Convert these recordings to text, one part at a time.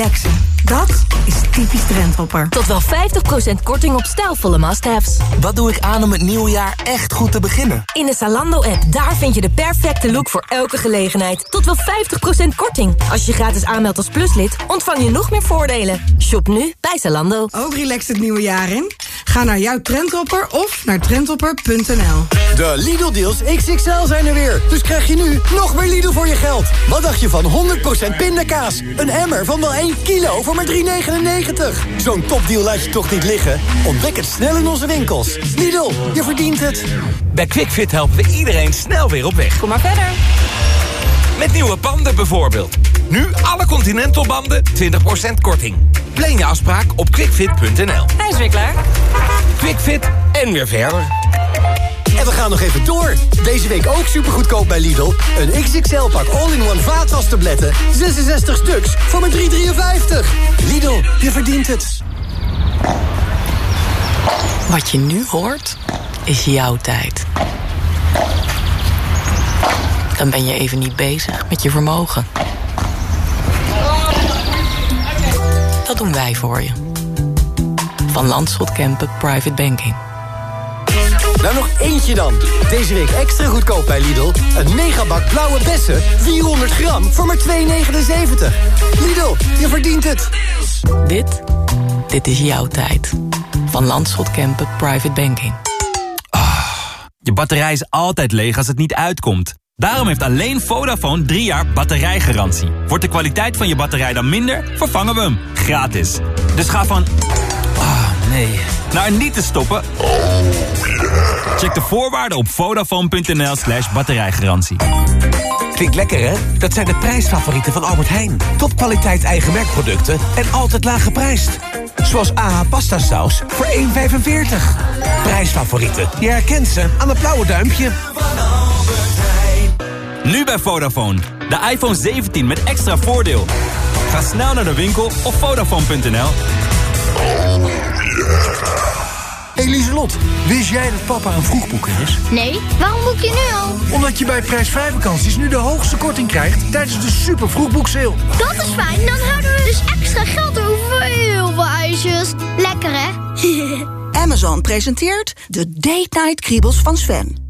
relaxen. Dat is typisch Trendhopper. Tot wel 50% korting op stijlvolle must-haves. Wat doe ik aan om het nieuwe jaar echt goed te beginnen? In de Zalando-app, daar vind je de perfecte look voor elke gelegenheid. Tot wel 50% korting. Als je gratis aanmeldt als pluslid, ontvang je nog meer voordelen. Shop nu bij Zalando. Ook relaxed het nieuwe jaar in? Ga naar jouw Trendhopper of naar trendhopper.nl. De Lidl-deals XXL zijn er weer. Dus krijg je nu nog meer Lidl voor je geld. Wat dacht je van 100% pindakaas? Een emmer van wel 1 kilo voor maar 3,99. Zo'n topdeal laat je toch niet liggen? Ontdek het snel in onze winkels. Lidl, je verdient het. Bij QuickFit helpen we iedereen snel weer op weg. Kom maar verder. Met nieuwe banden bijvoorbeeld. Nu alle Continental banden 20% korting. Plan je afspraak op quickfit.nl. Hij is weer klaar. QuickFit en weer verder. En we gaan nog even door. Deze week ook supergoedkoop bij Lidl. Een XXL-pak all-in-one vaatwastabletten. 66 stuks voor maar 3,53. Lidl, je verdient het. Wat je nu hoort, is jouw tijd. Dan ben je even niet bezig met je vermogen. Dat doen wij voor je. Van Landschot Kempen Private Banking. Nou, nog eentje dan. Deze week extra goedkoop bij Lidl. Een megabak blauwe bessen, 400 gram, voor maar 2,79. Lidl, je verdient het. Dit, dit is jouw tijd. Van Landschot Kempen Private Banking. Je batterij is altijd leeg als het niet uitkomt. Daarom heeft alleen Vodafone 3 jaar batterijgarantie. Wordt de kwaliteit van je batterij dan minder, vervangen we hem. Gratis. Dus ga van... Ah, nee. Naar niet te stoppen. Check de voorwaarden op vodafone.nl slash batterijgarantie. Klinkt lekker, hè? Dat zijn de prijsfavorieten van Albert Heijn. Topkwaliteit eigen merkproducten en altijd laag geprijsd. Zoals AH pasta saus voor 1,45. Prijsfavorieten. Je herkent ze aan het blauwe duimpje. Nu bij Vodafone. De iPhone 17 met extra voordeel. Ga snel naar de winkel op vodafone.nl. Hey Lieselot, wist jij dat papa een vroegboeker is? Nee, waarom boek je nu al? Omdat je bij prijsvrij vakanties nu de hoogste korting krijgt tijdens de super vroegboekseil. Dat is fijn, dan houden we dus extra geld over voor heel veel ijsjes. Lekker hè? Amazon presenteert de Date Night Kriebels van Sven.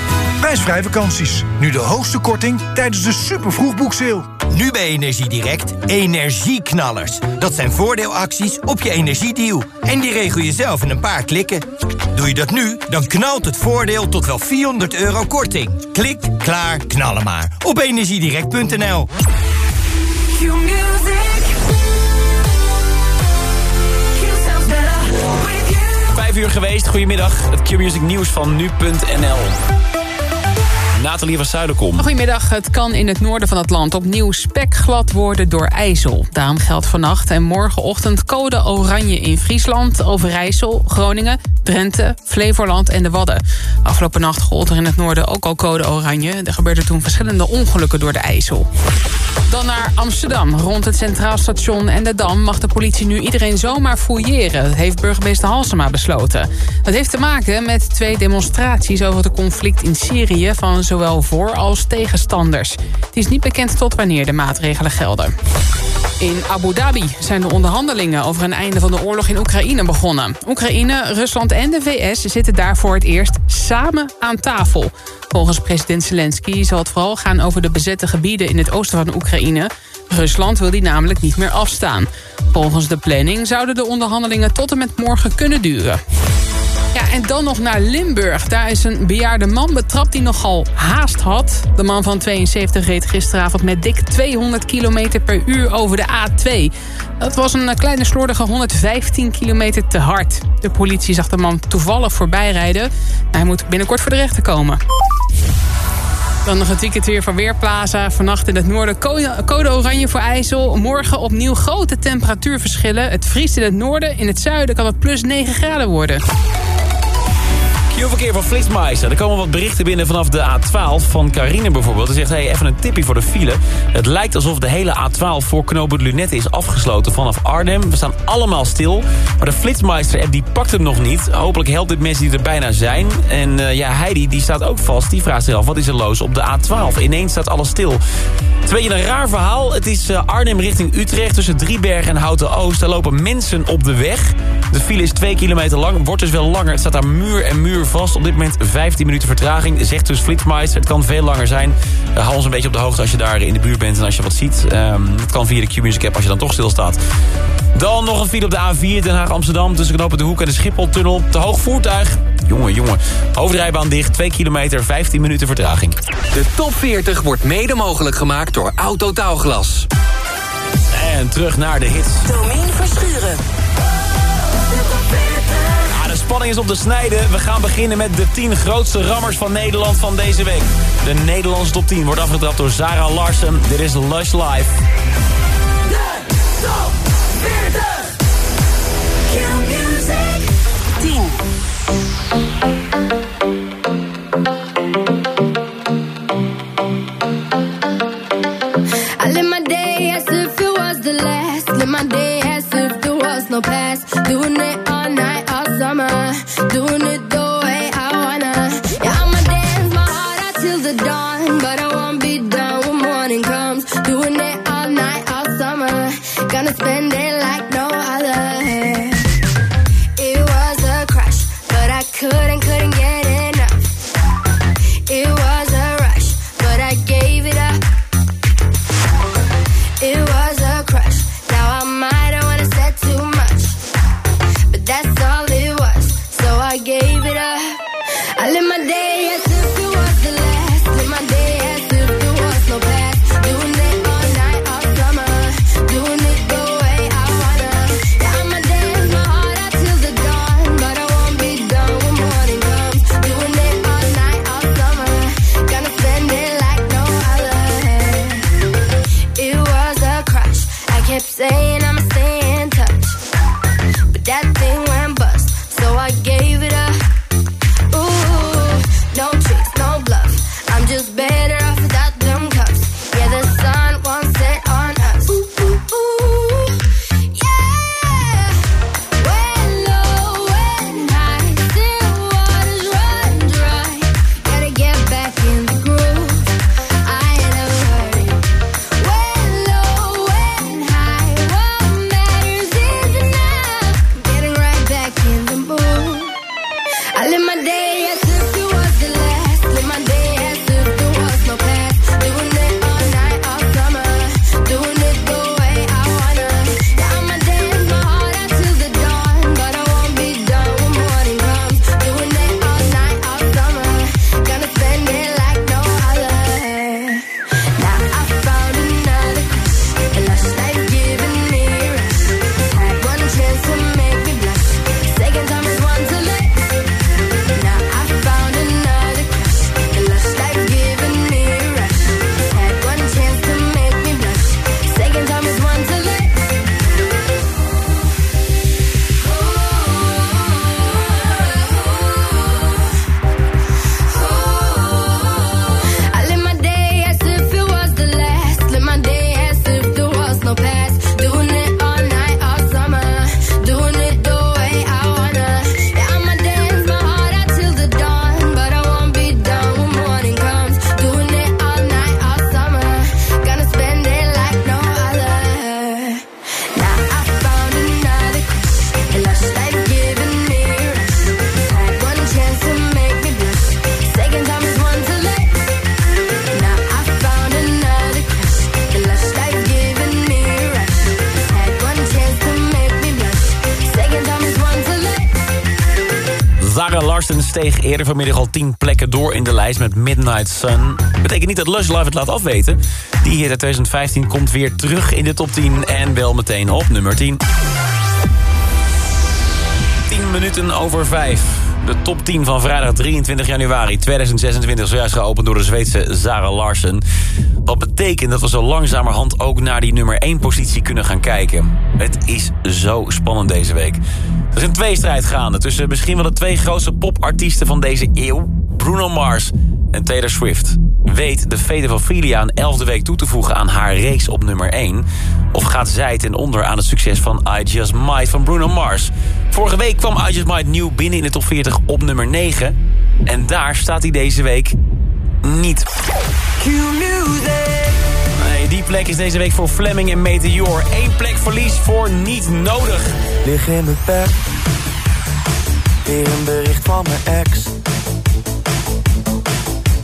Prijsvrij vakanties. Nu de hoogste korting tijdens de super vroegboekseil. Nu bij Energiedirect energieknallers. Dat zijn voordeelacties op je energiedeal. En die regel je zelf in een paar klikken. Doe je dat nu, dan knalt het voordeel tot wel 400 euro korting. Klik, klaar, knallen maar. Op energiedirect.nl Vijf uur geweest, goedemiddag. Het Q-Music nieuws van nu.nl. Nathalie van Zuiderkom. Goedemiddag. Het kan in het noorden van het land opnieuw spekglad worden door ijzel. Daarom geldt vannacht en morgenochtend code oranje in Friesland, Overijssel, Groningen, Drenthe, Flevoland en de Wadden. Afgelopen nacht gold er in het noorden ook al code oranje. Er gebeurden toen verschillende ongelukken door de ijzel. Dan naar Amsterdam. Rond het Centraal Station en de Dam mag de politie nu iedereen zomaar fouilleren. Dat heeft burgemeester Halsema besloten. Dat heeft te maken met twee demonstraties over het conflict in Syrië... van zowel voor- als tegenstanders. Het is niet bekend tot wanneer de maatregelen gelden. In Abu Dhabi zijn de onderhandelingen over een einde van de oorlog in Oekraïne begonnen. Oekraïne, Rusland en de VS zitten daar voor het eerst samen aan tafel. Volgens president Zelensky zal het vooral gaan over de bezette gebieden in het oosten van Oekraïne. Rusland wil die namelijk niet meer afstaan. Volgens de planning zouden de onderhandelingen tot en met morgen kunnen duren. Ja, en dan nog naar Limburg. Daar is een bejaarde man betrapt die nogal haast had. De man van 72 reed gisteravond met dik 200 km per uur over de A2. Dat was een kleine slordige 115 kilometer te hard. De politie zag de man toevallig voorbij rijden. Hij moet binnenkort voor de rechter komen. Dan nog het weekend weer van Weerplaza. Vannacht in het noorden code oranje voor IJssel. Morgen opnieuw grote temperatuurverschillen. Het vriest in het noorden. In het zuiden kan het plus 9 graden worden. Q-verkeer van Flitsmeister. Er komen wat berichten binnen vanaf de A12 van Carine bijvoorbeeld. Die zegt, hey, even een tipje voor de file. Het lijkt alsof de hele A12 voor knooppunt Lunette is afgesloten vanaf Arnhem. We staan allemaal stil. Maar de Flitsmeister-app die pakt hem nog niet. Hopelijk helpt dit mensen die er bijna zijn. En uh, ja, Heidi die staat ook vast. Die vraagt zich af, wat is er los op de A12? Ineens staat alles stil. Is een raar verhaal. Het is uh, Arnhem richting Utrecht tussen Driebergen en Houten-Oost. Daar lopen mensen op de weg. De file is 2 kilometer lang. Wordt dus wel langer. Het staat daar muur en muur vast. Op dit moment 15 minuten vertraging. Zegt dus Flitsmeister. Het kan veel langer zijn. Uh, hou ons een beetje op de hoogte als je daar in de buurt bent en als je wat ziet. Um, het kan via de Q-Music app als je dan toch stilstaat. Dan nog een file op de A4 Den Haag-Amsterdam... tussen knopen de Hoek en de Schipholtunnel. Te hoog voertuig. Jongen, jongen. Hoofdrijbaan dicht. 2 kilometer, 15 minuten vertraging. De top 40 wordt mede mogelijk gemaakt door Autotaalglas. En terug naar de hits. Domien Verschuren. De spanning is op de snijde. We gaan beginnen met de 10 grootste rammers van Nederland van deze week. De Nederlandse top 10 wordt afgetrapt door Sarah Larsen. Dit is Lush Life. De top 40. Q-Music 10. Steeg eerder vanmiddag al 10 plekken door in de lijst met Midnight Sun. Betekent niet dat Lush Live het laat afweten. Die hier uit 2015 komt weer terug in de top 10 en wel meteen op nummer 10. 10 minuten over 5. De top 10 van vrijdag 23 januari 2026 zojuist geopend door de Zweedse Zara Larsen. Wat betekent dat we zo langzamerhand ook naar die nummer 1 positie kunnen gaan kijken. Het is zo spannend deze week. Er is een tweestrijd gaande tussen misschien wel de twee grootste popartiesten van deze eeuw. Bruno Mars en Taylor Swift. Weet de Fede van Filia een elfde week toe te voegen aan haar race op nummer 1? Of gaat zij ten onder aan het succes van I Just Might van Bruno Mars? Vorige week kwam I Just Might nieuw binnen in de top 40 op nummer 9. En daar staat hij deze week niet. Nee, die plek is deze week voor Fleming en Meteor. Eén plek verlies voor niet nodig. Lig in mijn bed. Weer een bericht van mijn ex.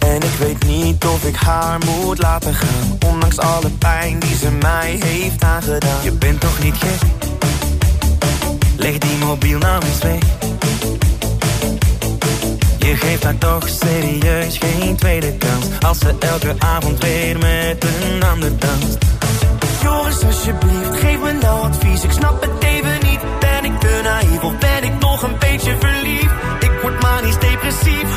En ik weet niet of ik haar moet laten gaan. Ondanks alle pijn die ze mij heeft aangedaan. Je bent toch niet gek? Leg die mobiel nou eens weg. Je geeft haar toch serieus geen tweede kans. Als ze elke avond weer met een ander danst. Joris, alsjeblieft, geef me nou advies. Ik snap het even niet. Ben ik te naïef of ben ik nog een beetje verliefd? Ik word manisch depressief.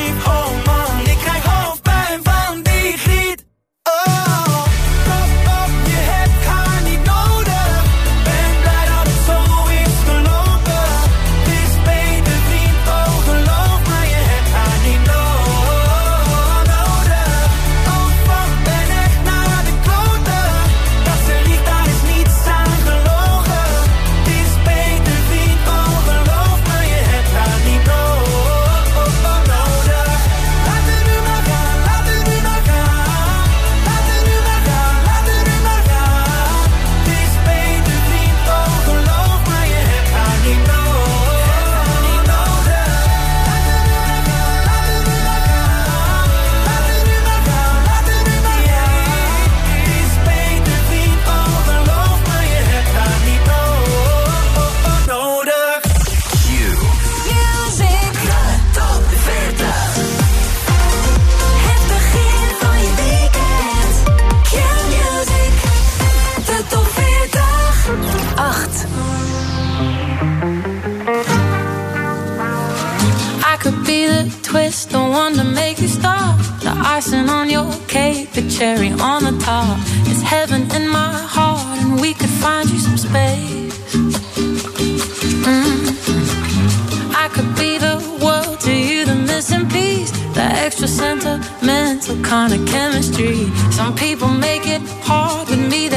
Icing on your cake, the cherry on the top. It's heaven in my heart, and we could find you some space. Mm. I could be the world to you, the missing piece, the extra sentimental kind of chemistry. Some people make it hard, with me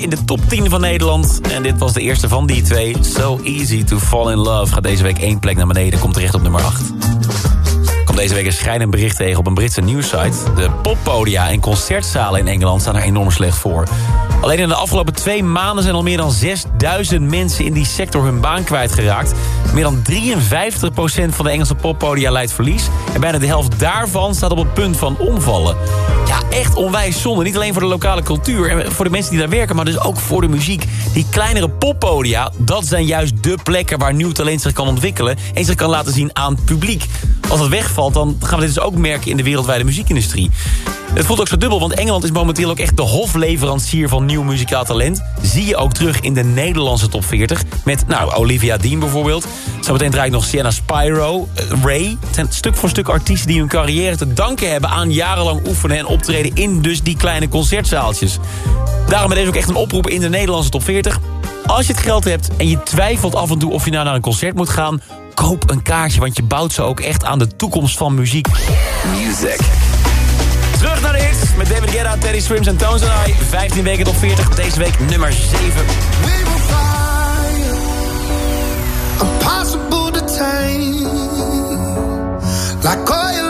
in de top 10 van Nederland. En dit was de eerste van die twee. So Easy to Fall in Love gaat deze week één plek naar beneden. Komt terecht op nummer 8 kwam deze week een schrijnend bericht tegen op een Britse nieuwssite. De poppodia en concertzalen in Engeland staan er enorm slecht voor. Alleen in de afgelopen twee maanden zijn al meer dan 6000 mensen in die sector hun baan kwijtgeraakt. Meer dan 53% van de Engelse poppodia leidt verlies. En bijna de helft daarvan staat op het punt van omvallen. Ja, echt onwijs zonde. Niet alleen voor de lokale cultuur en voor de mensen die daar werken... maar dus ook voor de muziek. Die kleinere poppodia, dat zijn juist de plekken... waar nieuw talent zich kan ontwikkelen... en zich kan laten zien aan het publiek. Als dat wegvalt, dan gaan we dit dus ook merken in de wereldwijde muziekindustrie. Het voelt ook zo dubbel, want Engeland is momenteel ook echt de hofleverancier van nieuw muzikaal talent. Zie je ook terug in de Nederlandse top 40. Met, nou, Olivia Dean bijvoorbeeld. Zometeen draai ik nog Sienna Spyro, eh, Ray. Het zijn stuk voor stuk artiesten die hun carrière te danken hebben... aan jarenlang oefenen en optreden in dus die kleine concertzaaltjes. Daarom is deze ook echt een oproep in de Nederlandse top 40. Als je het geld hebt en je twijfelt af en toe of je nou naar een concert moet gaan... koop een kaartje, want je bouwt ze ook echt aan de toekomst van muziek. Music. Terug naar de hits met David Guetta, Teddy Swims en Tones and I. 15 weken top 40, deze week nummer 7. impossible to tame. Like oil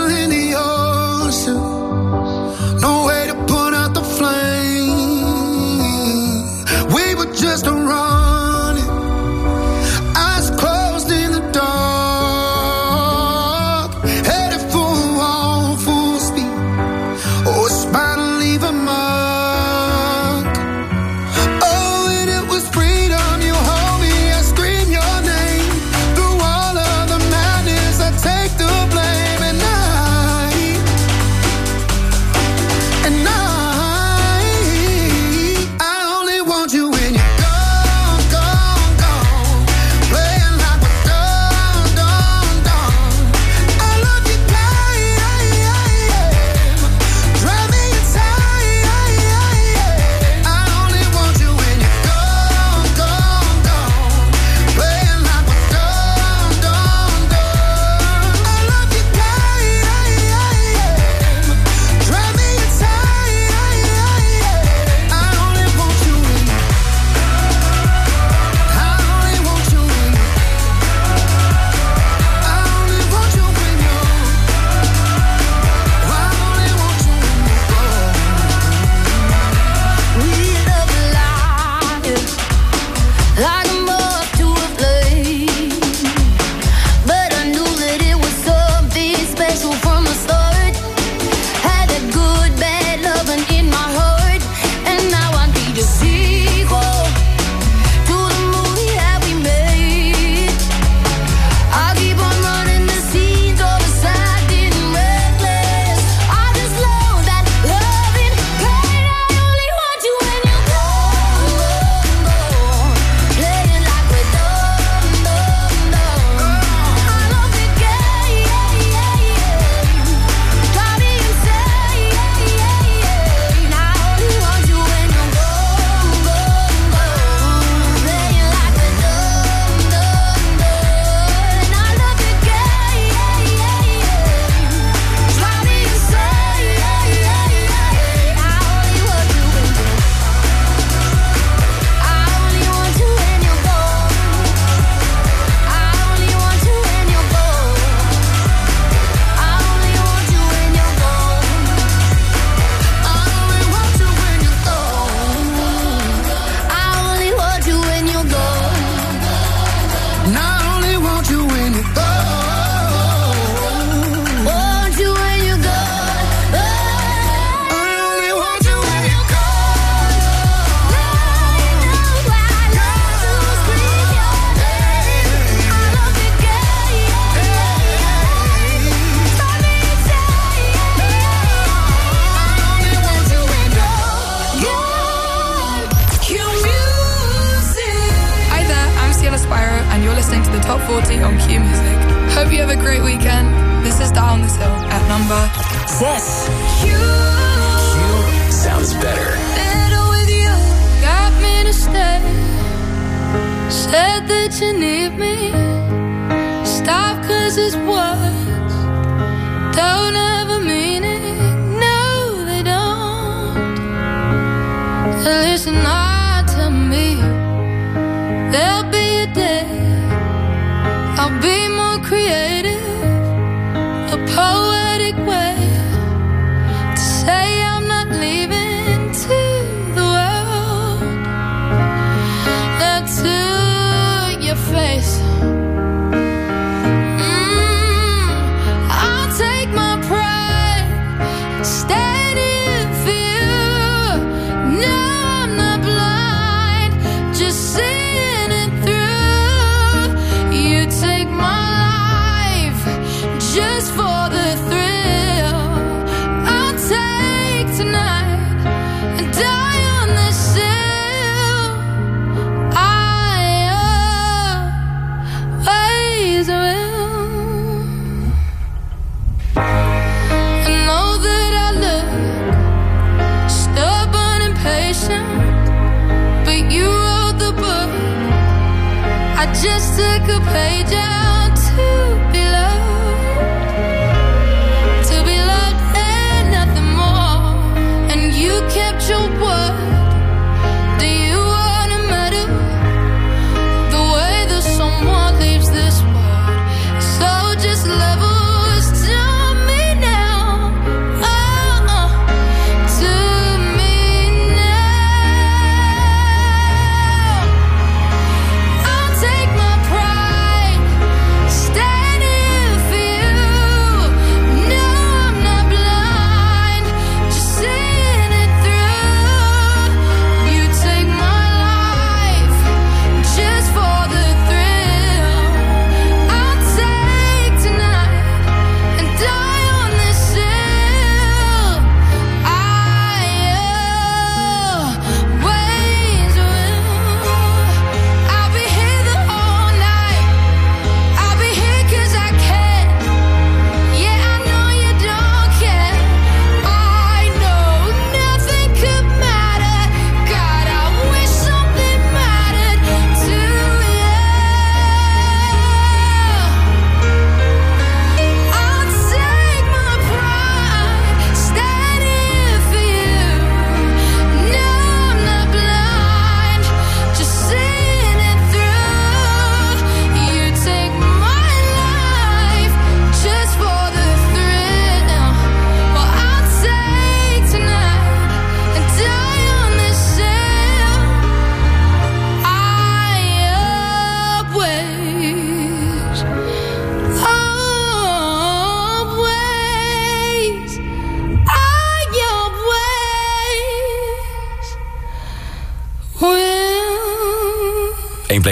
listening to the Top 40 on Q Music. Hope you have a great weekend. This is Down This Hill at number 6. Q Sounds better. Better with you. Got me to stay. Said that you need me. Stop cause it's words. Don't have a meaning. No, they don't. just page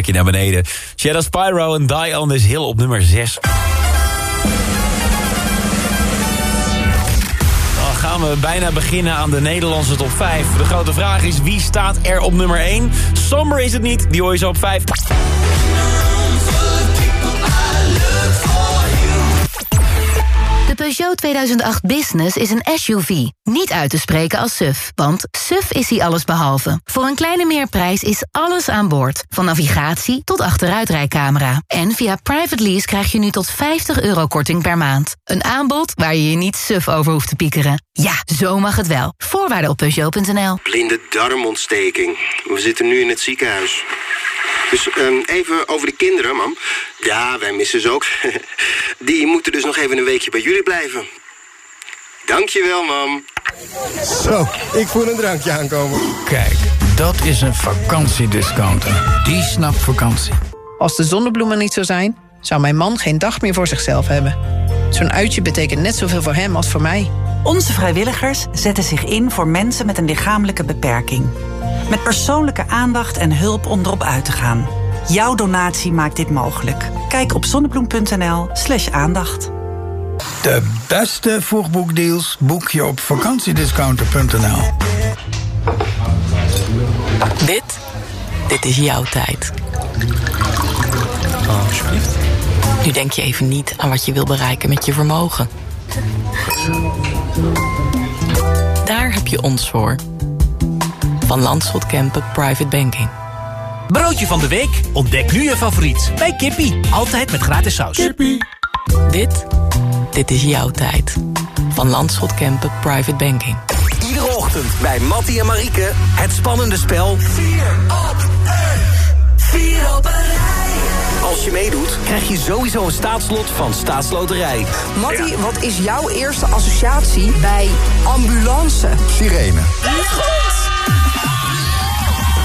plekje naar beneden. Shadow Spyro en Die on This Hill op nummer 6. Dan gaan we bijna beginnen aan de Nederlandse top 5. De grote vraag is, wie staat er op nummer 1? Somber is het niet, die hoor je zo op 5. 2008 Business is een SUV. Niet uit te spreken als SUV, want SUV is hij allesbehalve. Voor een kleine meerprijs is alles aan boord. Van navigatie tot achteruitrijcamera. En via private lease krijg je nu tot 50 euro korting per maand. Een aanbod waar je je niet suf over hoeft te piekeren. Ja, zo mag het wel. Voorwaarden op Peugeot.nl. Blinde darmontsteking. We zitten nu in het ziekenhuis. Dus ehm, even over de kinderen, mam. Ja, wij missen ze ook. Die moeten dus nog even een weekje bij jullie blijven. Dankjewel, mam. Zo, ik voel een drankje aankomen. Kijk, dat is een vakantiediscounter. Die snapt vakantie. Als de zonnebloemen niet zo zijn, zou mijn man geen dag meer voor zichzelf hebben. Zo'n uitje betekent net zoveel voor hem als voor mij. Onze vrijwilligers zetten zich in voor mensen met een lichamelijke beperking. Met persoonlijke aandacht en hulp om erop uit te gaan. Jouw donatie maakt dit mogelijk. Kijk op zonnebloem.nl slash aandacht. De beste vroegboekdeals boek je op vakantiediscounter.nl. Dit, dit is jouw tijd. alsjeblieft. Nu denk je even niet aan wat je wil bereiken met je vermogen. Daar heb je ons voor. Van Landschot Kempen Private Banking. Broodje van de week? Ontdek nu je favoriet bij Kippie. Altijd met gratis saus. Kippie. Dit, dit is jouw tijd. Van Landschot Kempen Private Banking. Iedere ochtend bij Mattie en Marieke het spannende spel 4 op 4 op een rij. Als je meedoet, krijg je sowieso een staatslot van Staatsloterij. Mattie, wat is jouw eerste associatie bij ambulance? Sirene.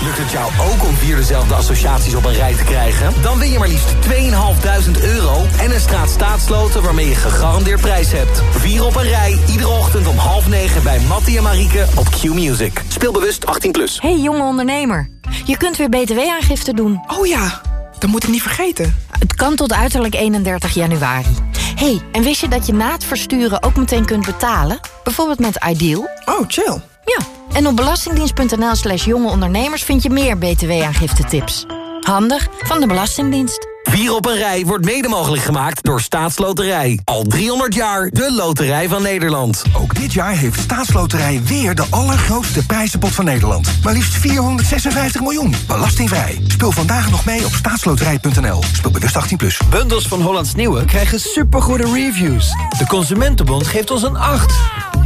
Lukt het jou ook om vier dezelfde associaties op een rij te krijgen? Dan win je maar liefst 2.500 euro en een straat staatsloten waarmee je gegarandeerd prijs hebt. Vier op een rij, iedere ochtend om half negen bij Mattie en Marieke op Q-Music. Speelbewust 18+. Plus. Hey jonge ondernemer, je kunt weer btw-aangifte doen. Oh ja, dat moet ik niet vergeten. Het kan tot uiterlijk 31 januari. hey, en wist je dat je na het versturen ook meteen kunt betalen? Bijvoorbeeld met Ideal? Oh, chill. Ja, en op belastingdienst.nl slash jonge ondernemers vind je meer btw-aangifte tips. Handig van de Belastingdienst. Vier op een rij wordt mede mogelijk gemaakt door Staatsloterij. Al 300 jaar de loterij van Nederland. Ook dit jaar heeft Staatsloterij weer de allergrootste prijzenpot van Nederland. Maar liefst 456 miljoen. Belastingvrij. Speel vandaag nog mee op staatsloterij.nl. Speel bewust 18+. Plus. Bundels van Hollands Nieuwe krijgen supergoede reviews. De Consumentenbond geeft ons een 8.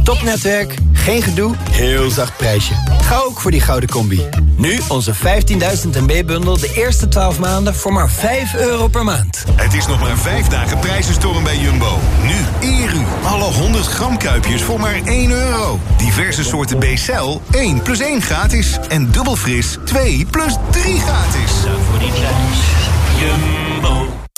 Topnetwerk, geen gedoe, heel zacht prijsje. Ga ook voor die gouden combi. Nu onze 15.000 MB-bundel de eerste 12 maanden voor maar 5 euro per maand. Het is nog maar vijf dagen prijzenstorm bij Jumbo. Nu Eru. Alle 100 gram kuipjes voor maar 1 euro. Diverse soorten B-cel 1 plus 1 gratis. En dubbel fris 2 plus 3 gratis. voor die prijs. Jumbo.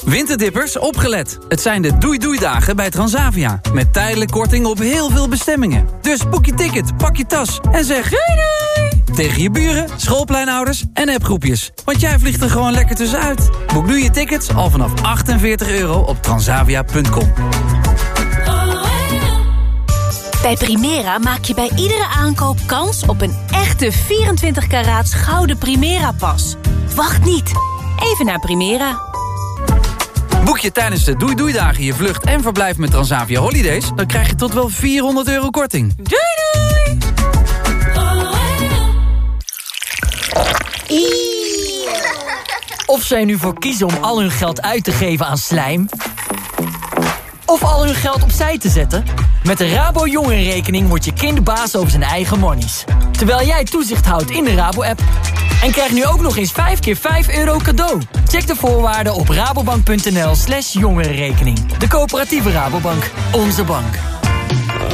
Winterdippers, opgelet. Het zijn de doei-doei-dagen bij Transavia. Met tijdelijk korting op heel veel bestemmingen. Dus boek je ticket, pak je tas en zeg doei doei! Tegen je buren, schoolpleinouders en appgroepjes. Want jij vliegt er gewoon lekker tussenuit. Boek nu je tickets al vanaf 48 euro op transavia.com. Bij Primera maak je bij iedere aankoop kans op een echte 24 karaats gouden Primera-pas. Wacht niet. Even naar Primera. Boek je tijdens de Doei Doei Dagen je vlucht en verblijf met Transavia Holidays... dan krijg je tot wel 400 euro korting. Doei doei! Of zij nu voor kiezen om al hun geld uit te geven aan slijm... of al hun geld opzij te zetten... met de Rabo Jongerenrekening wordt je kind baas over zijn eigen monies. Terwijl jij toezicht houdt in de Rabo-app... En krijg nu ook nog eens 5 keer 5 euro cadeau. Check de voorwaarden op rabobank.nl slash jongerenrekening. De coöperatieve Rabobank. Onze bank.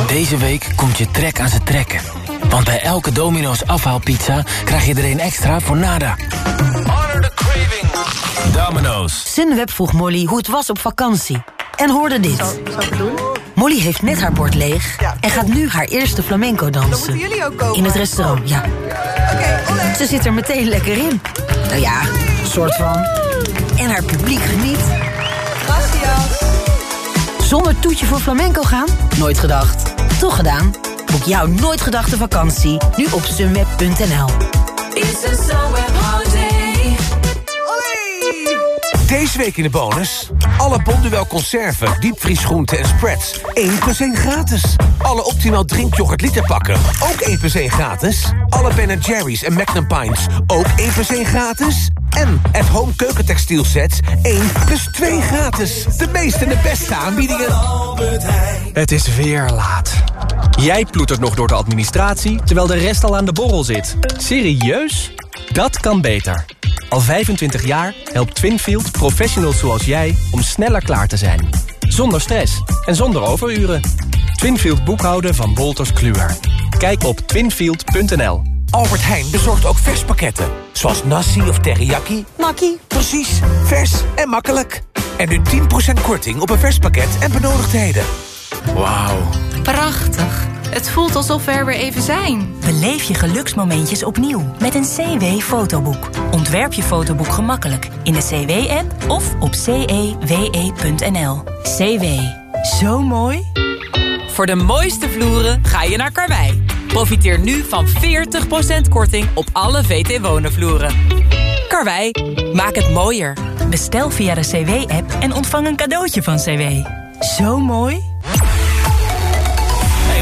Deze week komt je trek aan zijn trekken. Want bij elke Domino's afhaalpizza krijg je er een extra voor nada. Honor the craving. Domino's. Sunweb vroeg Molly hoe het was op vakantie. En hoorde dit. Molly heeft net haar bord leeg en gaat nu haar eerste flamenco dansen. Dan moeten jullie ook komen. In het restaurant, ja. Ze zit er meteen lekker in. Nou ja, soort van. En haar publiek geniet. Zonder toetje voor flamenco gaan? Nooit gedacht. Toch gedaan? Boek jouw nooit gedachte vakantie nu op sunweb.nl. Deze week in de bonus. Alle Bonduel conserven, diepvriesgroenten en spreads. 1 plus 1 gratis. Alle Optimaal drinkyoghurt literpakken. Ook 1 plus 1 gratis. Alle Ben Jerry's en Magnum Pints. Ook 1 plus 1 gratis. En at home keukentextiel sets 1 plus 2 gratis. De meeste en de beste aanbiedingen. Het is weer laat. Jij ploetert nog door de administratie, terwijl de rest al aan de borrel zit. Serieus? Dat kan beter. Al 25 jaar helpt Twinfield professionals zoals jij om sneller klaar te zijn. Zonder stress en zonder overuren. Twinfield boekhouden van Wolters Kluwer. Kijk op twinfield.nl. Albert Heijn bezorgt ook verspakketten. Zoals nasi of teriyaki. Makkie. Precies, vers en makkelijk. En nu 10% korting op een verspakket en benodigdheden. Wauw. Prachtig. Het voelt alsof we er weer even zijn. Beleef je geluksmomentjes opnieuw met een CW-fotoboek. Ontwerp je fotoboek gemakkelijk in de CW-app of op cewe.nl. CW. Zo mooi. Voor de mooiste vloeren ga je naar Karwei. Profiteer nu van 40% korting op alle VT Wonen vloeren. Karwei, maak het mooier. Bestel via de CW-app en ontvang een cadeautje van CW. Zo mooi.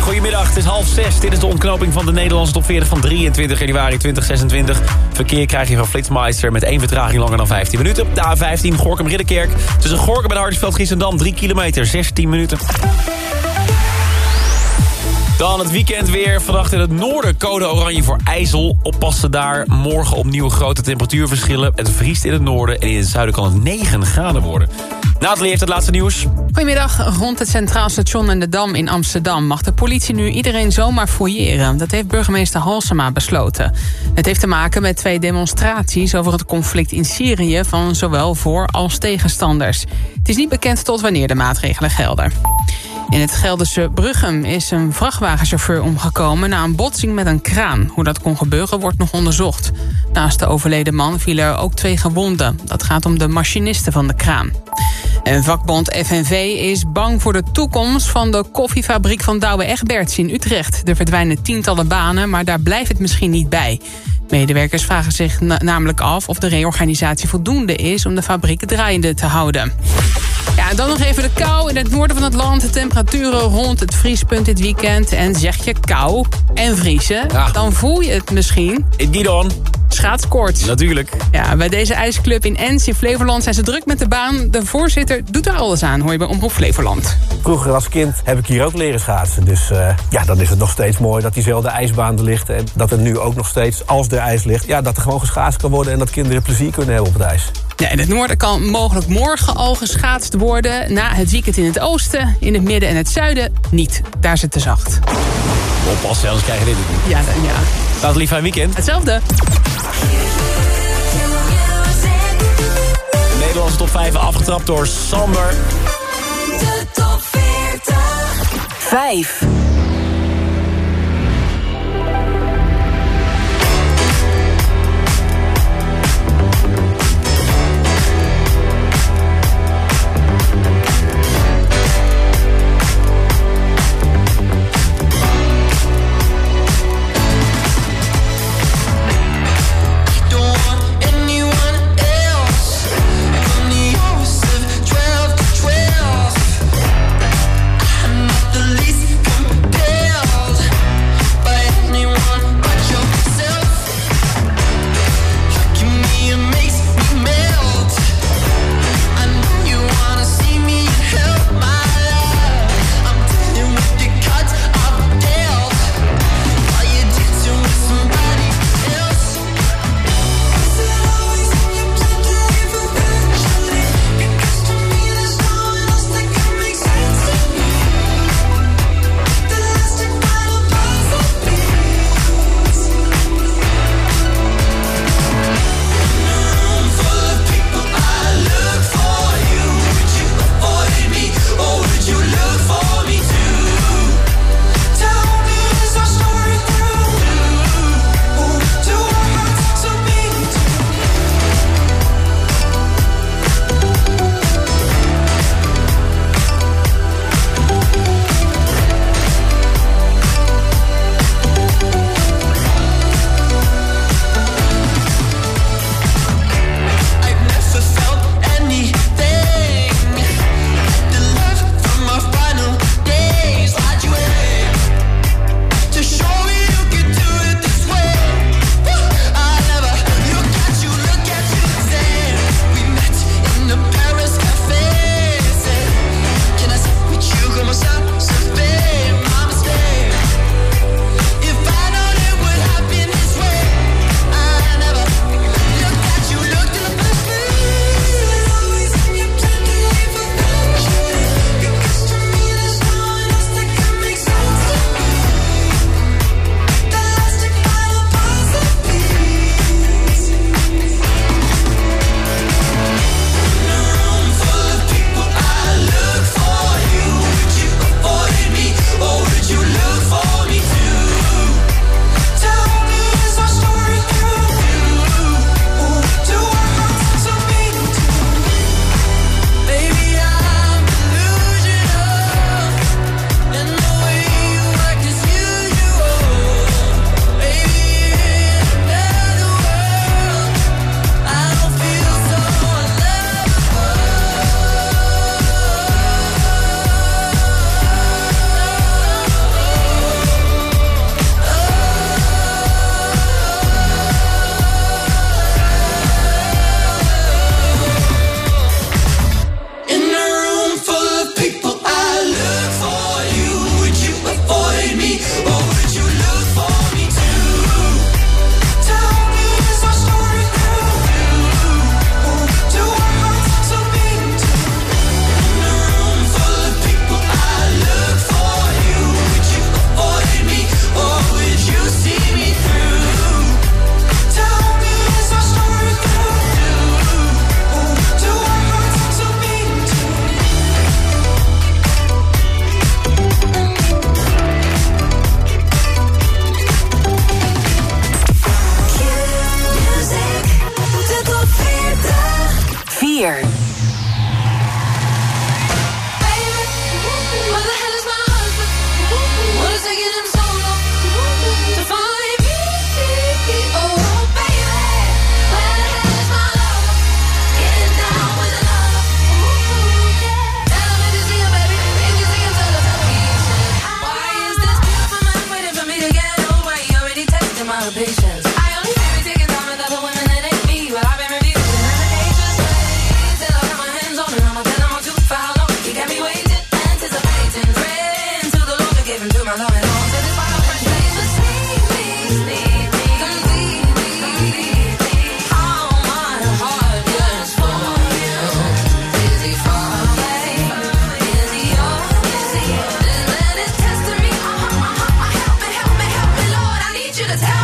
Goedemiddag, het is half zes. Dit is de ontknoping van de Nederlandse top 40 van 23 januari 2026. Verkeer krijg je van Flitsmeister met één vertraging langer dan 15 minuten. De A15 Gorkum-Ridderkerk tussen Gorkum en Hardingsveld-Giessendam 3 kilometer, 16 minuten. Dan het weekend weer. Vannacht in het noorden code oranje voor IJssel. Oppassen daar. Morgen opnieuw grote temperatuurverschillen. Het vriest in het noorden en in het zuiden kan het 9 graden worden. Nathalie heeft het laatste nieuws. Goedemiddag. Rond het Centraal Station en de Dam in Amsterdam... mag de politie nu iedereen zomaar fouilleren. Dat heeft burgemeester Halsema besloten. Het heeft te maken met twee demonstraties... over het conflict in Syrië van zowel voor- als tegenstanders. Het is niet bekend tot wanneer de maatregelen gelden. In het Gelderse Bruggem is een vrachtwagenchauffeur omgekomen... na een botsing met een kraan. Hoe dat kon gebeuren wordt nog onderzocht. Naast de overleden man vielen er ook twee gewonden. Dat gaat om de machinisten van de kraan. En vakbond FNV is bang voor de toekomst van de koffiefabriek van Douwe Egberts in Utrecht. Er verdwijnen tientallen banen, maar daar blijft het misschien niet bij. Medewerkers vragen zich namelijk af of de reorganisatie voldoende is... om de fabriek draaiende te houden. Ja, en dan nog even de kou in het noorden van het land. De temperaturen rond het vriespunt dit weekend. En zeg je kou en vriezen, dan voel je het misschien. Gidon. Schaatskoorts. Natuurlijk. Ja, bij deze ijsclub in Ens in Flevoland zijn ze druk met de baan. De voorzitter doet er alles aan, hoor je bij Omroep Flevoland. Vroeger als kind heb ik hier ook leren schaatsen. Dus uh, ja, dan is het nog steeds mooi dat diezelfde ijsbaan er ligt. En dat er nu ook nog steeds, als er ijs ligt... ja, dat er gewoon geschaatst kan worden en dat kinderen plezier kunnen hebben op het ijs. Ja, in het noorden kan mogelijk morgen al geschaatst worden. Na het weekend in het oosten, in het midden en het zuiden niet. Daar is het te zacht. Oppassen, anders krijg je dit niet. Ja, dan, ja. Laat lief fijn weekend. Hetzelfde. De Nederlandse top 5 afgetrapt door Sander. De top 40. 5. That's how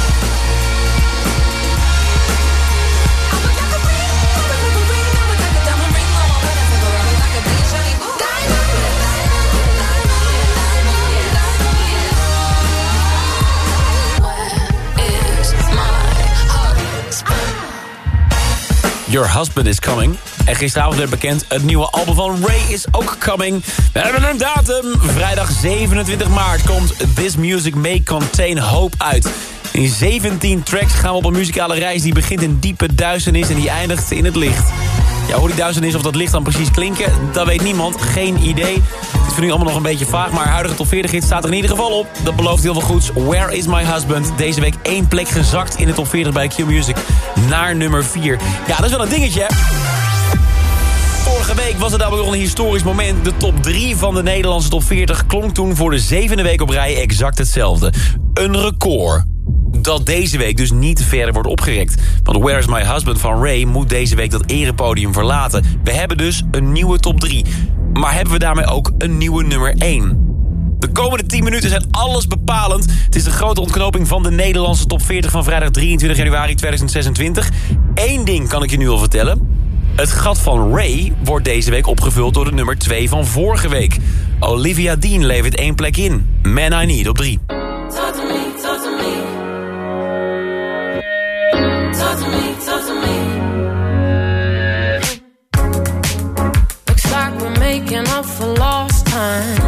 Your Husband Is Coming. En gisteravond werd bekend, het nieuwe album van Ray is ook coming. We hebben een datum. Vrijdag 27 maart komt This Music May Contain Hope uit. In 17 tracks gaan we op een muzikale reis die begint in diepe duisternis en die eindigt in het licht. Ja, hoe die duisternis of dat licht dan precies klinken, dat weet niemand. Geen idee het voor nu allemaal nog een beetje vaag, maar huidige top 40 staat er in ieder geval op. Dat belooft heel veel goeds. Where is my husband? Deze week één plek gezakt in de top 40 bij Q-Music naar nummer 4. Ja, dat is wel een dingetje, hè? Vorige week was het daarbij nog een historisch moment. De top 3 van de Nederlandse top 40 klonk toen voor de zevende week op rij exact hetzelfde. Een record dat deze week dus niet verder wordt opgerekt. Want Where is My Husband van Ray moet deze week dat erepodium verlaten. We hebben dus een nieuwe top 3. Maar hebben we daarmee ook een nieuwe nummer 1? De komende 10 minuten zijn alles bepalend. Het is de grote ontknoping van de Nederlandse top 40 van vrijdag 23 januari 2026. Eén ding kan ik je nu al vertellen. Het gat van Ray wordt deze week opgevuld door de nummer 2 van vorige week. Olivia Dean levert één plek in. Man I Need op 3. up for lost time.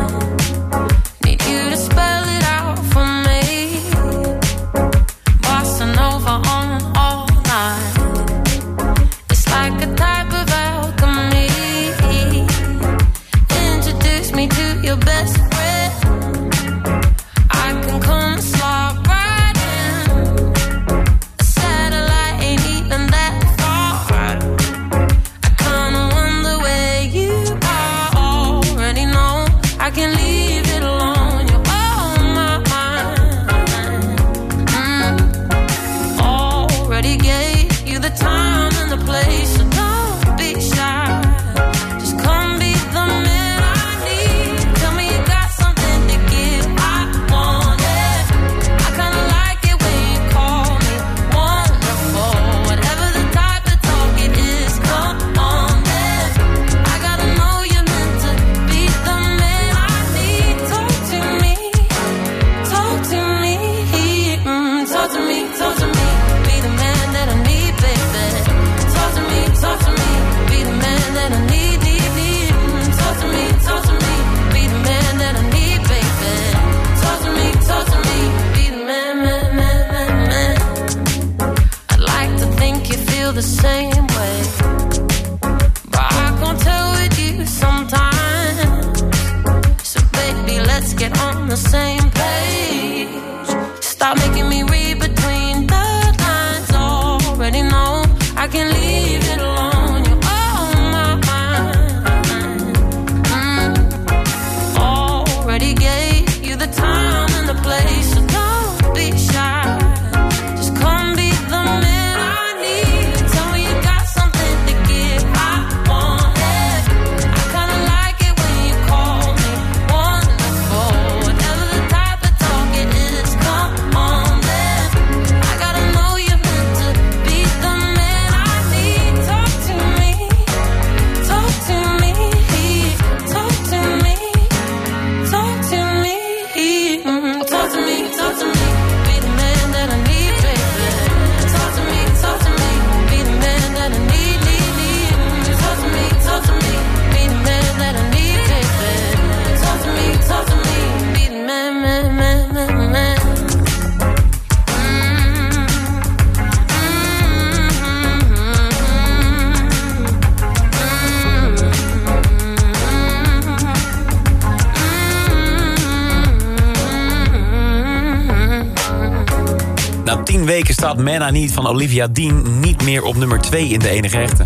Staat Manna niet van Olivia Dean niet meer op nummer 2 in de enige echte.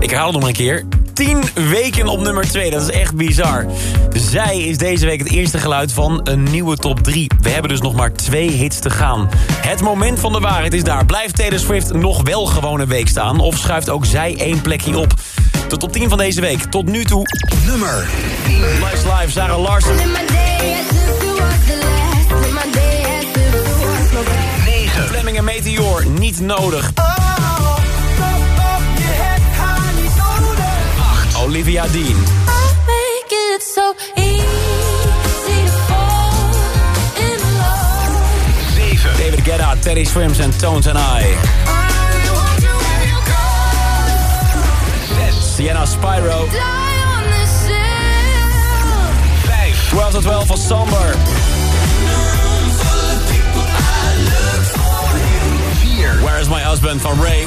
Ik herhaal het nog een keer. 10 weken op nummer 2, dat is echt bizar. Zij is deze week het eerste geluid van een nieuwe top 3. We hebben dus nog maar twee hits te gaan. Het moment van de waarheid is daar. Blijft Taylor Swift nog wel gewoon een week staan... of schuift ook zij één plekje op? De top 10 van deze week. Tot nu toe. Nummer 10. Live Live, Sarah Larsen. 9. Fleming en Meteor, niet nodig. 8. Olivia Dean. David Guetta, Teddy Swims en Tones and I. 6. Sienna Spyro. 5. 12 to 12 van Somber. Van Ray.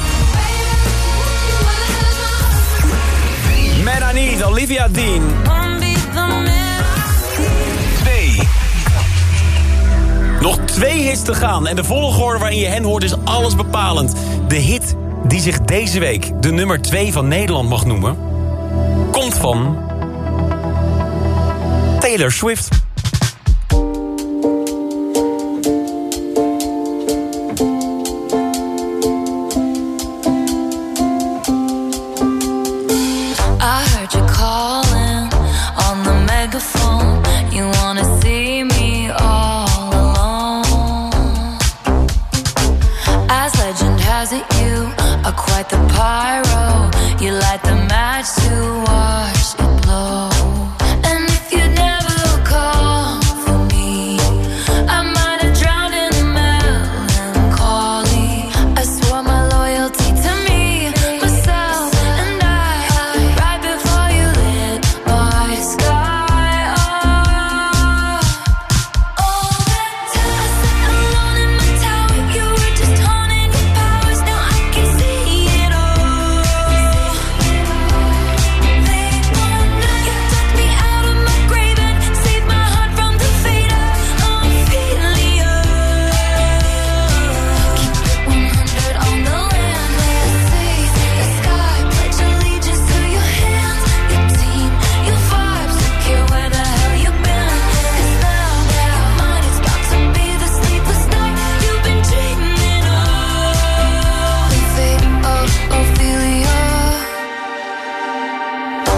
Man Olivia Dean. 2. Nog twee hits te gaan en de volgorde waarin je hen hoort is alles bepalend. De hit die zich deze week de nummer 2 van Nederland mag noemen... komt van... Taylor Swift.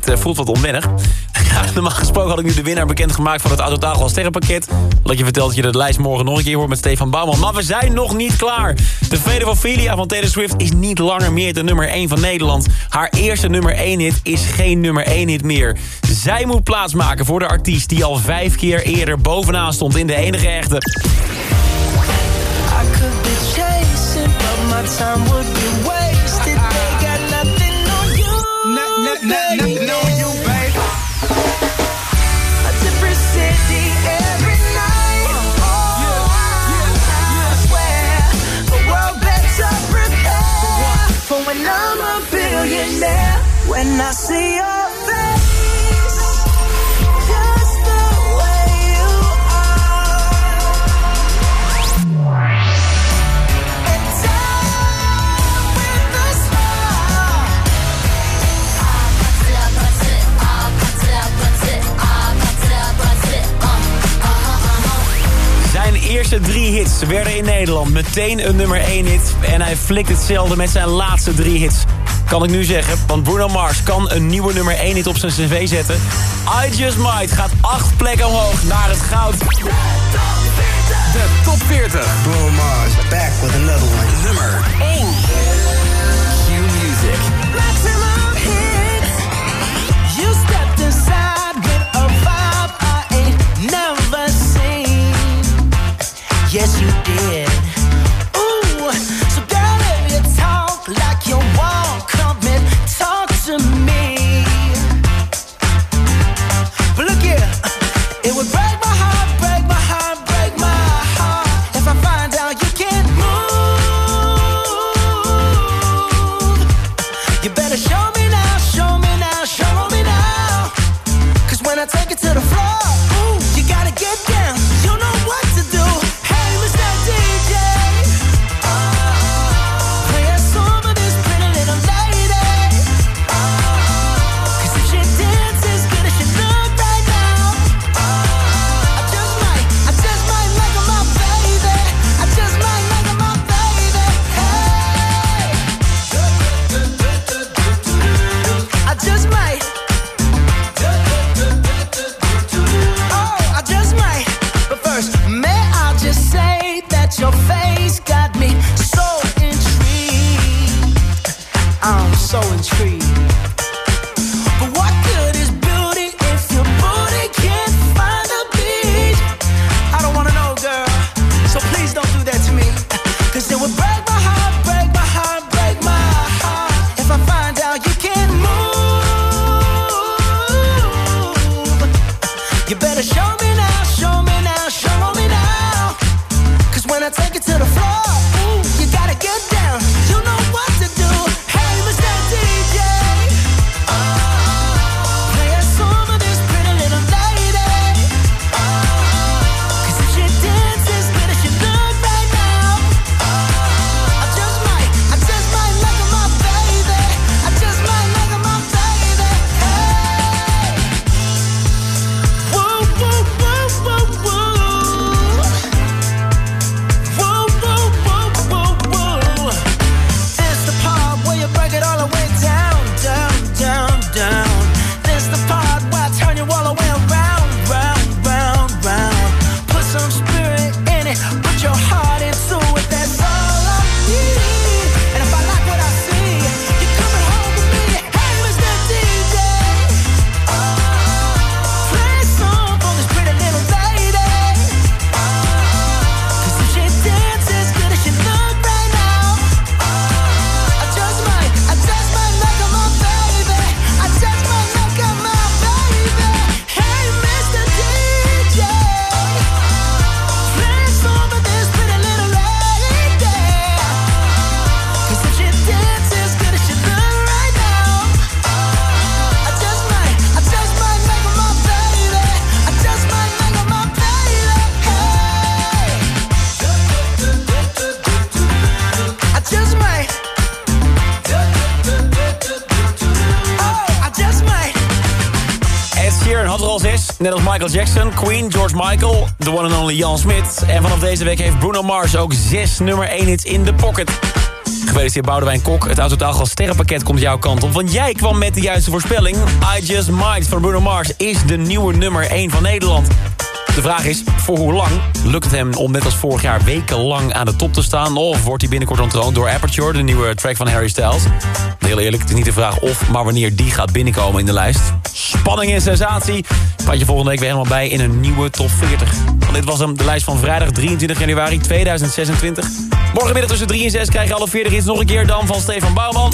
dit eh, voelt wat onwennig. Normaal gesproken had ik nu de winnaar bekendgemaakt van het Autotafel Sterrenpakket. Dat je vertelt dat je de lijst morgen nog een keer hoort met Stefan Bouwman. Maar we zijn nog niet klaar. De Vede van Filia van Taylor Swift is niet langer meer de nummer 1 van Nederland. Haar eerste nummer 1 hit is geen nummer 1 hit meer. Zij moet plaatsmaken voor de artiest die al vijf keer eerder bovenaan stond in de enige echte. Zijn eerste drie hits werden in Nederland meteen een nummer 1 hit. En hij flikt hetzelfde met zijn laatste drie hits. Kan ik nu zeggen, want Bruno Mars kan een nieuwe nummer 1 hit op zijn cv zetten. I Just Might gaat 8 plekken omhoog naar het goud. De top 40. De top 40. Bruno Mars, back with another one. Nummer 1. Michael Jackson, Queen, George Michael, the one and only Jan Smit. En vanaf deze week heeft Bruno Mars ook zes nummer 1 hits in de pocket. Gefeliciteerd Boudewijn Kok. Het Autotaalgas sterrenpakket komt jouw kant op. Want jij kwam met de juiste voorspelling. I Just Might van Bruno Mars is de nieuwe nummer 1 van Nederland. De vraag is, voor hoe lang lukt het hem om net als vorig jaar wekenlang aan de top te staan? Of wordt hij binnenkort ontroond door Aperture, de nieuwe track van Harry Styles? Heel eerlijk, het is niet de vraag of, maar wanneer die gaat binnenkomen in de lijst. Spanning en sensatie. Praat je volgende week weer helemaal bij in een nieuwe top 40. Want dit was hem, de lijst van vrijdag 23 januari 2026. Morgenmiddag tussen 3 en 6 krijg je alle 40 hits nog een keer dan van Stefan Bouwman.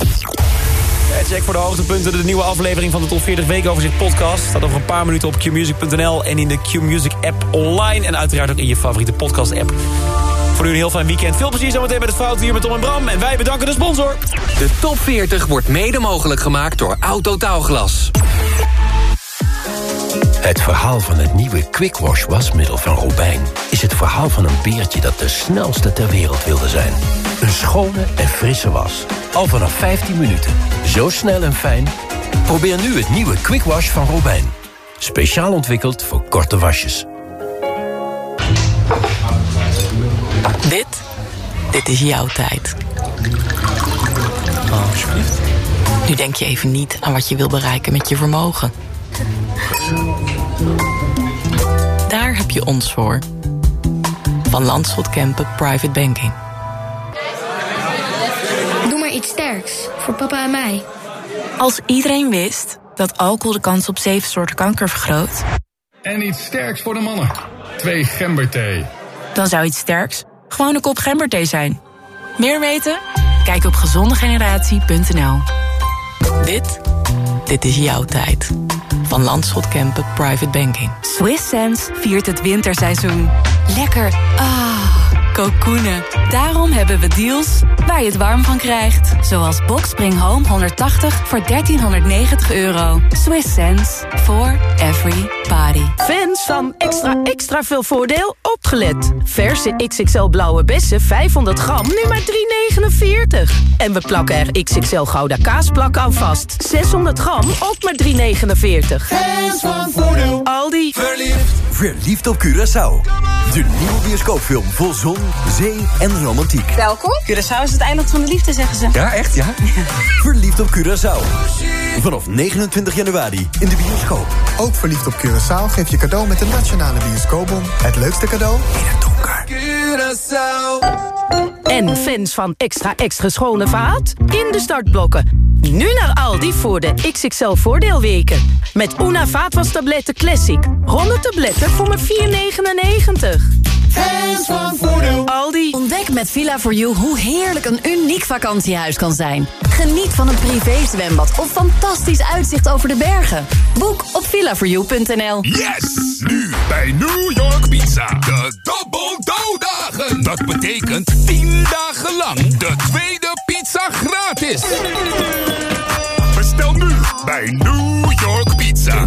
Check voor de hoogtepunten de nieuwe aflevering van de Top 40 Weekoverzicht podcast. Staat over een paar minuten op qmusic.nl en in de Qmusic app online. En uiteraard ook in je favoriete podcast app. Voor nu een heel fijn weekend. Veel plezier zometeen met het fout hier met Tom en Bram. En wij bedanken de sponsor. De top 40 wordt mede mogelijk gemaakt door Autotaalglas. Het verhaal van het nieuwe Quick Wash wasmiddel van Robijn... is het verhaal van een beertje dat de snelste ter wereld wilde zijn. Een schone en frisse was. Al vanaf 15 minuten. Zo snel en fijn. Probeer nu het nieuwe Quick Wash van Robijn. Speciaal ontwikkeld voor korte wasjes. Dit is jouw tijd. Oh, alsjeblieft. Nu denk je even niet aan wat je wil bereiken met je vermogen. Daar heb je ons voor. Van Landschot Kempen Private Banking. Doe maar iets sterks voor papa en mij. Als iedereen wist dat alcohol de kans op zeven soorten kanker vergroot... En iets sterks voor de mannen. Twee gemberthee. dan zou iets sterks gewoon een kop gemberthee zijn. Meer weten? Kijk op gezondegeneratie.nl. Dit, dit is jouw tijd. Van Landschot Kempen Private Banking. Swiss Sense viert het winterseizoen. Lekker. Ah, Daarom hebben we deals waar je het warm van krijgt. Zoals Boxspring Home 180 voor 1390 euro. Swiss Sense for every party. Fans van extra extra veel voordeel opgelet. Verse XXL blauwe bessen 500 gram nu maar 3,49. En we plakken er XXL gouda kaasplak aan vast. 600 gram ook maar 3,49. Fans van voordeel. Aldi. Verliefd. Verliefd op Curaçao. De nieuwe bioscoopfilm vol zon, zee en romantiek. Welkom. Curaçao is het eiland van de liefde, zeggen ze. Ja, echt ja? Verliefd op Curaçao. Vanaf 29 januari in de bioscoop. Ook verliefd op Curaçao geef je cadeau met de Nationale Bioscoopbon. Het leukste cadeau in het donker. En fans van extra extra schone vaat? In de startblokken. Nu naar Aldi voor de XXL voordeelweken. Met Una vaatwastabletten Classic. 100 tabletten voor maar 4,99. Fans van voordeel. Aldi. Ontdek met Villa4You hoe heerlijk een uniek vakantiehuis kan zijn. Geniet van een privézwembad of fantastisch uitzicht over de bergen. Boek op villa4you.nl. Yes! Nu bij New York Pizza. De Double Dough Dagen. Dat betekent 10 dagen lang de tweede pizza gratis. Bestel nu bij New York Pizza.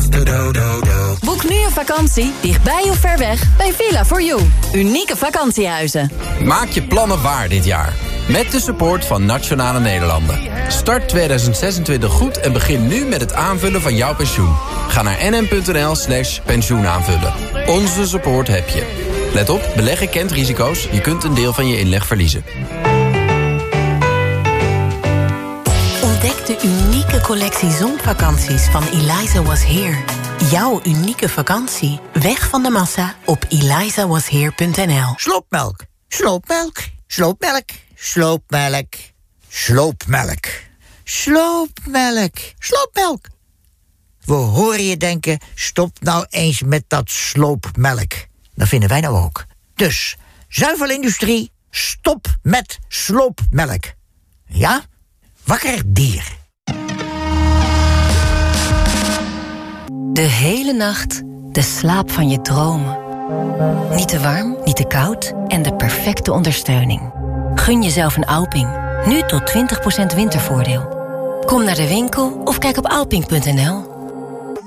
Boek nu een vakantie, dichtbij of ver weg, bij Villa4You. Unieke vakantiehuizen. Maak je plannen waar dit jaar. Met de support van Nationale Nederlanden. Start 2026 goed en begin nu met het aanvullen van jouw pensioen. Ga naar nm.nl slash pensioenaanvullen. Onze support heb je. Let op, beleggen kent risico's. Je kunt een deel van je inleg verliezen. De unieke collectie zonvakanties van Eliza Was Here. Jouw unieke vakantie. Weg van de massa op elizawasheer.nl. Sloopmelk, sloopmelk, sloopmelk, sloopmelk, sloopmelk, sloopmelk, sloopmelk. We horen je denken, stop nou eens met dat sloopmelk. Dat vinden wij nou ook. Dus, zuivelindustrie, stop met sloopmelk. Ja? Wakker dier. De hele nacht de slaap van je dromen. Niet te warm, niet te koud en de perfecte ondersteuning. Gun jezelf een Alping. Nu tot 20% wintervoordeel. Kom naar de winkel of kijk op alping.nl.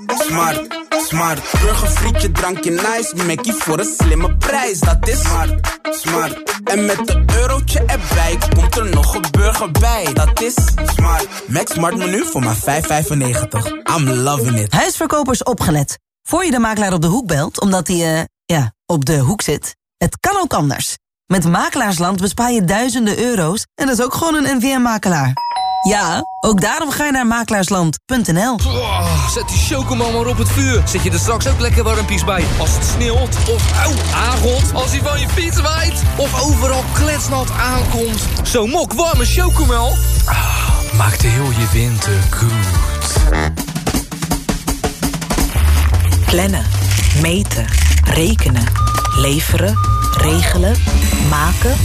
Smart, smart. Burgerfrietje, drankje nice. Mackie voor een slimme prijs. Dat is smart, smart. En met een eurotje erbij komt er nog een burger bij. Dat is smart. Max Smart menu voor maar 5,95. I'm loving it. Huisverkopers opgelet. Voor je de makelaar op de hoek belt, omdat hij, eh, ja, op de hoek zit. Het kan ook anders. Met Makelaarsland bespaar je duizenden euro's en dat is ook gewoon een NVM-makelaar. Ja, ook daarom ga je naar makelaarsland.nl. zet die chocomel maar op het vuur. Zet je er straks ook lekker warmpies bij. Als het sneeuwt of auw, aangot. Als hij van je fiets waait. Of overal kletsnat aankomt. Zo'n mok warme chocomel. Ah, maakt heel je winter goed. Plannen, meten, rekenen, leveren, regelen, maken.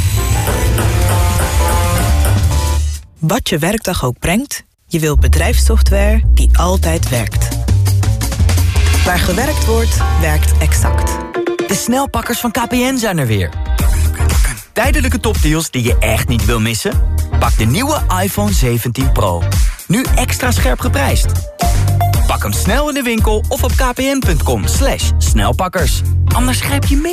Wat je werkdag ook brengt, je wilt bedrijfssoftware die altijd werkt. Waar gewerkt wordt, werkt exact. De snelpakkers van KPN zijn er weer. Tijdelijke topdeals die je echt niet wil missen? Pak de nieuwe iPhone 17 Pro. Nu extra scherp geprijsd. Pak hem snel in de winkel of op kpn.com snelpakkers. Anders grijp je mee.